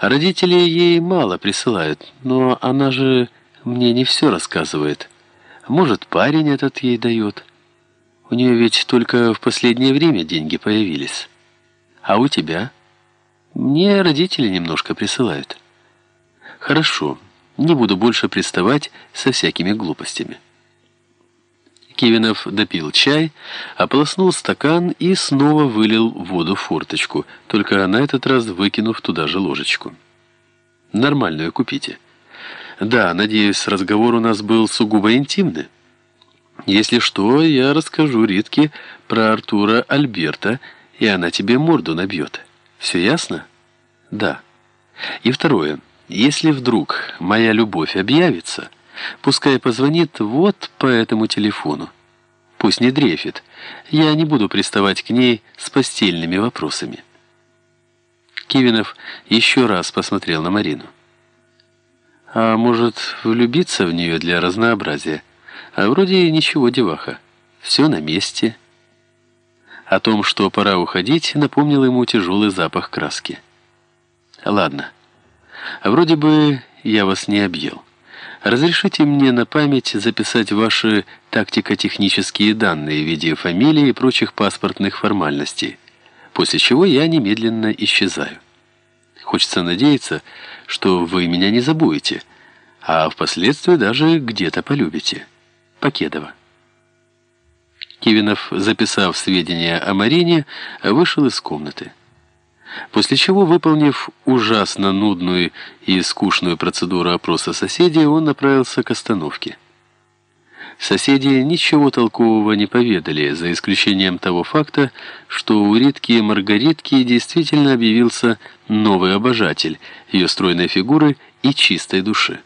Родители ей мало присылают, но она же мне не все рассказывает. Может, парень этот ей дает. У нее ведь только в последнее время деньги появились. А у тебя? Мне родители немножко присылают. Хорошо, не буду больше приставать со всякими глупостями. Кивинов допил чай, ополоснул стакан и снова вылил воду в форточку, только на этот раз выкинув туда же ложечку. «Нормальную купите». «Да, надеюсь, разговор у нас был сугубо интимный. Если что, я расскажу Ритке про Артура Альберта, и она тебе морду набьет. Все ясно?» «Да». «И второе. Если вдруг моя любовь объявится...» Пускай позвонит вот по этому телефону. Пусть не дрейфит. Я не буду приставать к ней с постельными вопросами. Кивинов еще раз посмотрел на Марину. А может, влюбиться в нее для разнообразия? А вроде ничего, деваха. Все на месте. О том, что пора уходить, напомнил ему тяжелый запах краски. Ладно. Вроде бы я вас не объел. Разрешите мне на память записать ваши тактико-технические данные в виде фамилии и прочих паспортных формальностей, после чего я немедленно исчезаю. Хочется надеяться, что вы меня не забудете, а впоследствии даже где-то полюбите. Покедова. Кивинов, записав сведения о Марине, вышел из комнаты. После чего, выполнив ужасно нудную и скучную процедуру опроса соседей, он направился к остановке. Соседи ничего толкового не поведали, за исключением того факта, что у Ритки Маргаритки действительно объявился новый обожатель ее стройной фигуры и чистой души.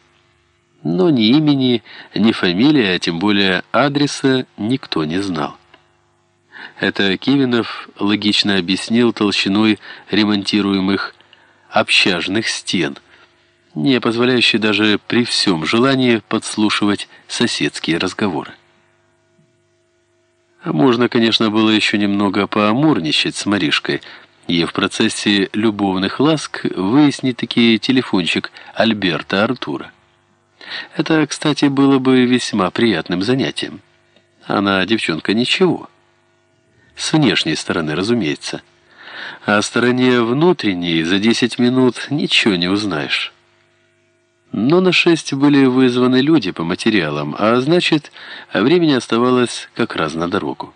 Но ни имени, ни фамилии, а тем более адреса никто не знал. Это Кивинов логично объяснил толщиной ремонтируемых общажных стен, не позволяющей даже при всем желании подслушивать соседские разговоры. Можно, конечно, было еще немного поамурничать с Маришкой и в процессе любовных ласк выяснить таки телефончик Альберта Артура. Это, кстати, было бы весьма приятным занятием. Она, девчонка, ничего. С внешней стороны, разумеется. А о стороне внутренней за 10 минут ничего не узнаешь. Но на шесть были вызваны люди по материалам, а значит, времени оставалось как раз на дорогу.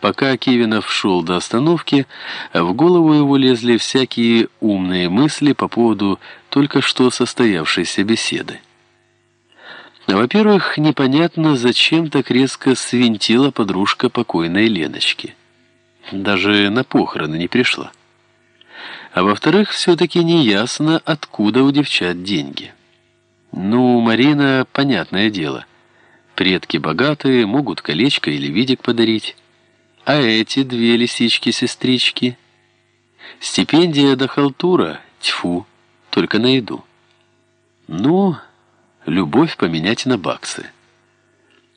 Пока Кивинов шел до остановки, в голову его лезли всякие умные мысли по поводу только что состоявшейся беседы. Во-первых, непонятно, зачем так резко свинтила подружка покойной Леночки. Даже на похороны не пришла. А во-вторых, все-таки неясно, откуда у девчат деньги. Ну, Марина, понятное дело. Предки богатые, могут колечко или видик подарить. А эти две лисички-сестрички? Стипендия до халтура, тьфу, только на еду. Ну любовь поменять на баксы.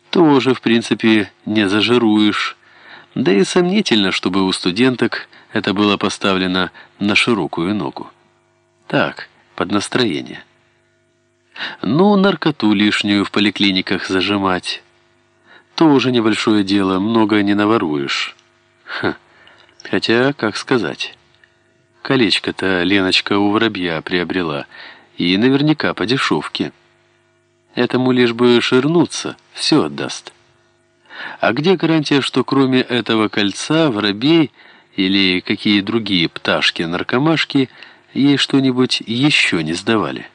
Тоже, в принципе, не зажируешь. Да и сомнительно, чтобы у студенток это было поставлено на широкую ногу. Так, под настроение. Ну, наркоту лишнюю в поликлиниках зажимать. Тоже небольшое дело, много не наворуешь. Ха. Хотя, как сказать. Колечко-то Леночка у воробья приобрела, и наверняка по дешевке. Этому лишь бы ширнуться, все отдаст. А где гарантия, что кроме этого кольца, воробей или какие другие пташки-наркомашки ей что-нибудь еще не сдавали?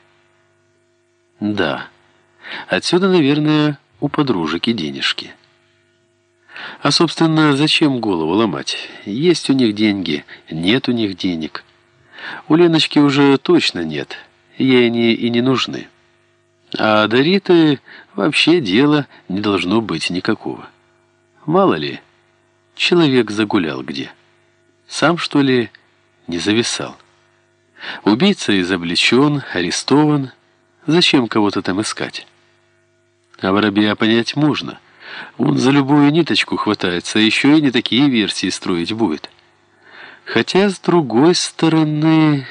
Да, отсюда, наверное, у подружек и денежки. А, собственно, зачем голову ломать? Есть у них деньги, нет у них денег. У Леночки уже точно нет, ей они и не нужны. А до Риты вообще дела не должно быть никакого. Мало ли, человек загулял где. Сам, что ли, не зависал. Убийца изобличен, арестован. Зачем кого-то там искать? А воробья понять можно. Он за любую ниточку хватается, а еще и не такие версии строить будет. Хотя, с другой стороны...